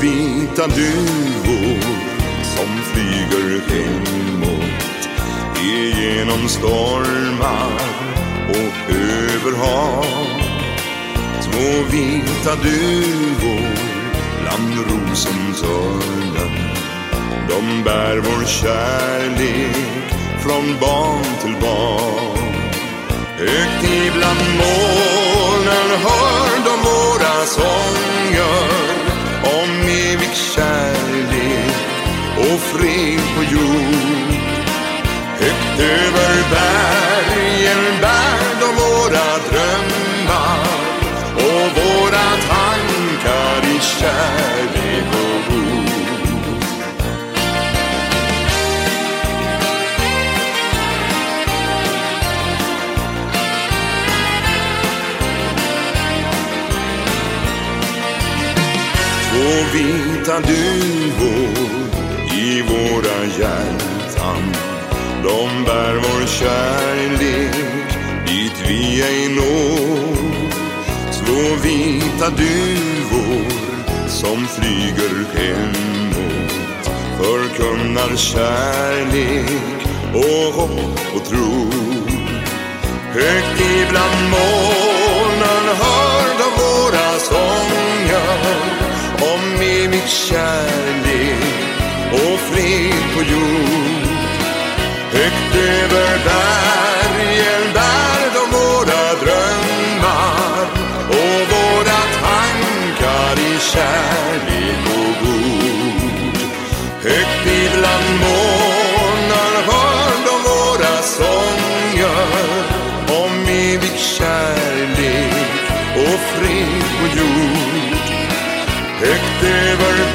vita duvor som flyger hemåt igenom stormar och över hav. Små vita duvor bland rosentörnen. De bär vår kärlek från barn till barn. Högt över bergen bär de våra drömmar och våra tankar i kärlek och ord. Två vita duvor i våra hjärtan de bär vår kärlek dit vi ej når Två vita duvor som flyger hemåt Förkunnar kärlek och hopp och tro Högt ibland molnen hör de våra sånger om evig kärlek och fred på jord. Högt över bergen bär de våra drömmar och våra tankar i kärlek och god. Högt ibland månar hör de våra sånger om evig kärlek och fred på jord. Högt över